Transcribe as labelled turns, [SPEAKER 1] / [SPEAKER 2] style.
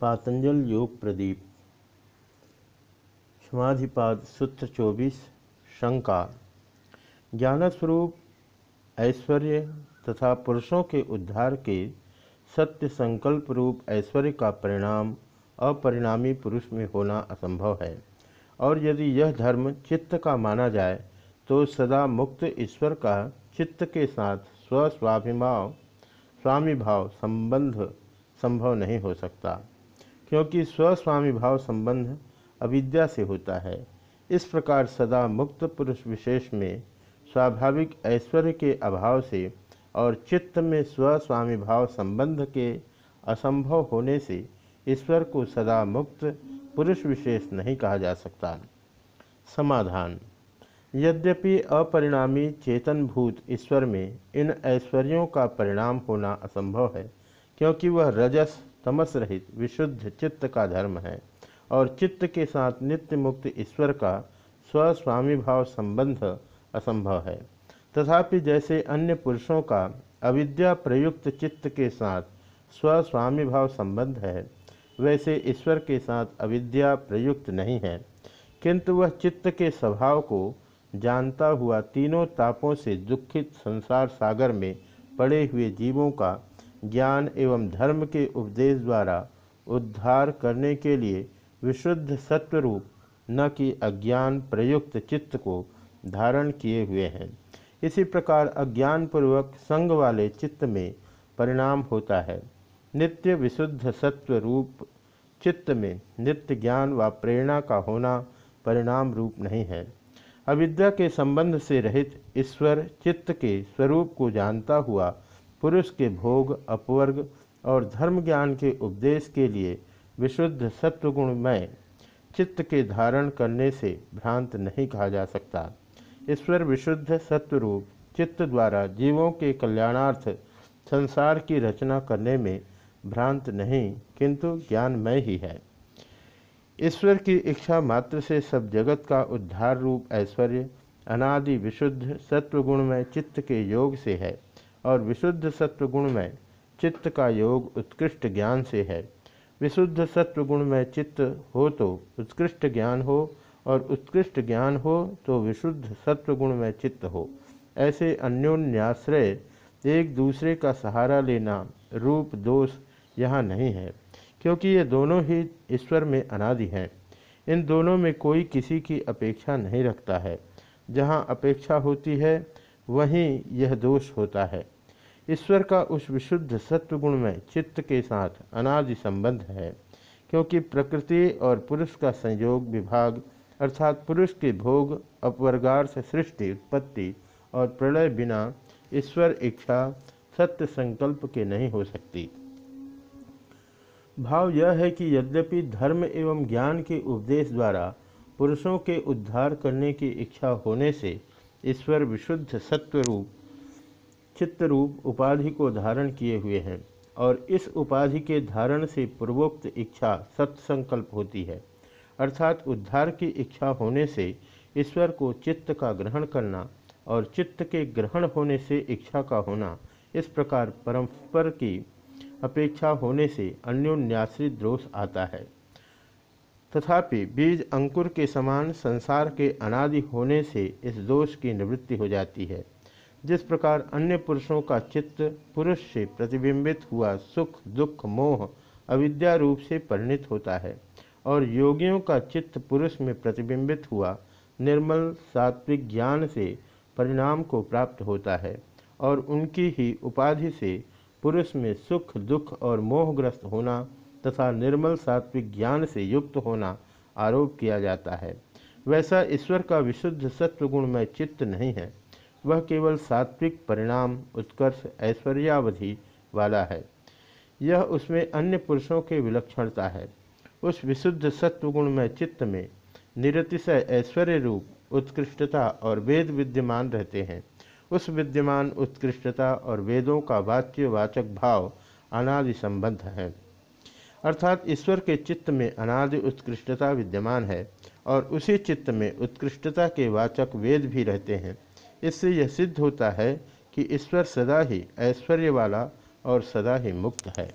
[SPEAKER 1] पातंजल योग प्रदीप। समाधिपाद सूत्र चौबीस शंका ज्ञानस्वरूप, ऐश्वर्य तथा पुरुषों के उद्धार के सत्य संकल्प रूप ऐश्वर्य का परिणाम अपरिणामी पुरुष में होना असंभव है। और यदि यह धर्म चित्त का माना जाए तो सदा मुक्त ईश्वर का चित्त के साथ स्वस्वाभिभाव स्वामी भाव संबंध संभव नहीं हो सकता। क्योंकि स्वस्वामी भाव संबंध अविद्या से होता है। इस प्रकार सदा मुक्त पुरुष विशेष में स्वाभाविक ऐश्वर्य के अभाव से और चित्त में स्वस्वामी भाव संबंध के असंभव होने से ईश्वर को सदा मुक्त पुरुष विशेष नहीं कहा जा सकता। समाधान। यद्यपि अपरिणामी चेतनभूत ईश्वर में इन ऐश्वर्यों का परिणाम होना असंभव है, क्योंकि वह रजस तमस रहित विशुद्ध चित्त का धर्म है और चित्त के साथ नित्य मुक्त ईश्वर का स्वस्वामी भाव संबंध असंभव है। तथापि जैसे अन्य पुरुषों का अविद्या प्रयुक्त चित्त के साथ स्वस्वामी भाव संबंध है, वैसे ईश्वर के साथ अविद्या प्रयुक्त नहीं है। किंतु वह चित्त के स्वभाव को जानता हुआ तीनों तापों से दुखित संसार सागर में पड़े हुए जीवों का ज्ञान एवं धर्म के उपदेश द्वारा उद्धार करने के लिए विशुद्ध सत्वरूप, न कि अज्ञान प्रयुक्त चित्त को धारण किए हुए हैं। इसी प्रकार अज्ञानपूर्वक संग वाले चित्त में परिणाम होता है। नित्य विशुद्ध सत्व रूप चित्त में नित्य ज्ञान व प्रेरणा का होना परिणाम रूप नहीं है। अविद्या के संबंध से रहित ईश्वर चित्त के स्वरूप को जानता हुआ पुरुष के भोग, अपवर्ग और धर्म ज्ञान के उपदेश के लिए विशुद्ध सत्वगुणमय चित्त के धारण करने से भ्रांत नहीं कहा जा सकता। ईश्वर विशुद्ध सत्वरूप चित्त द्वारा जीवों के कल्याणार्थ संसार की रचना करने में भ्रांत नहीं, किंतु ज्ञानमय ही है। ईश्वर की इच्छा मात्र से सब जगत का उद्धार रूप ऐश्वर्य, अनादि विशुद्ध सत्वगुणमय चित्त के योग से है। और विशुद्ध सत्वगुण में चित्त का योग उत्कृष्ट ज्ञान से है। विशुद्ध सत्वगुण में चित्त हो तो उत्कृष्ट ज्ञान हो और उत्कृष्ट ज्ञान हो तो विशुद्ध सत्वगुण में चित्त हो। ऐसे अन्योन्याश्रय एक दूसरे का सहारा लेना रूप दोष यहाँ नहीं है, क्योंकि ये दोनों ही ईश्वर में अनादि हैं। इन दोनों में कोई किसी की अपेक्षा नहीं रखता है। जहाँ अपेक्षा होती है, वहीं यह दोष होता है। ईश्वर का उस विशुद्ध सत्वगुण में चित्त के साथ अनादि संबंध है, क्योंकि प्रकृति और पुरुष का संयोग विभाग अर्थात पुरुष के भोग अपवर्गार से सृष्टि, उत्पत्ति और प्रलय बिना ईश्वर इच्छा सत्य संकल्प के नहीं हो सकती। भाव यह है कि यद्यपि धर्म एवं ज्ञान के उपदेश द्वारा पुरुषों के उद्धार करने की इच्छा होने से ईश्वर विशुद्ध सत्वरूप चित्तरूप उपाधि को धारण किए हुए हैं और इस उपाधि के धारण से पूर्वोक्त इच्छा सत्संकल्प होती है। अर्थात उद्धार की इच्छा होने से ईश्वर को चित्त का ग्रहण करना और चित्त के ग्रहण होने से इच्छा का होना, इस प्रकार परम्पर की अपेक्षा होने से अन्योन्याश्रित दोष आता है। तथापि बीज अंकुर के समान संसार के अनादि होने से इस दोष की निवृत्ति हो जाती है। जिस प्रकार अन्य पुरुषों का चित्त पुरुष से प्रतिबिंबित हुआ सुख, दुख, मोह, अविद्या रूप से परिणित होता है और योगियों का चित्त पुरुष में प्रतिबिंबित हुआ, निर्मल सात्विक ज्ञान से परिणाम को प्राप्त होता है और उनकी ही उपाधि से पुरुष में सुख, दुख और मोहग्रस्त होना तथा निर्मल सात्विक ज्ञान से युक्त होना आरोप किया जाता है। वैसा ईश्वर का विशुद्ध सत्वगुण में चित्त नहीं है। वह केवल सात्विक परिणाम, उत्कर्ष, ऐश्वर्यावधि वाला है। यह उसमें अन्य पुरुषों के विलक्षणता है। उस विशुद्ध सत्वगुण में चित्त में निरतिशय ऐश्वर्य रूप, उत्कृष्टता और वेद विद्यमान रहते हैं। उस विद्यमान उत्कृष्टता और वेदों का वाच्य वाचक भाव अनादि संबंध है। अर्थात ईश्वर के चित्त में अनादि उत्कृष्टता विद्यमान है और उसी चित्त में उत्कृष्टता के वाचक वेद भी रहते हैं। इससे यह सिद्ध होता है कि ईश्वर सदा ही ऐश्वर्य वाला और सदा ही मुक्त है।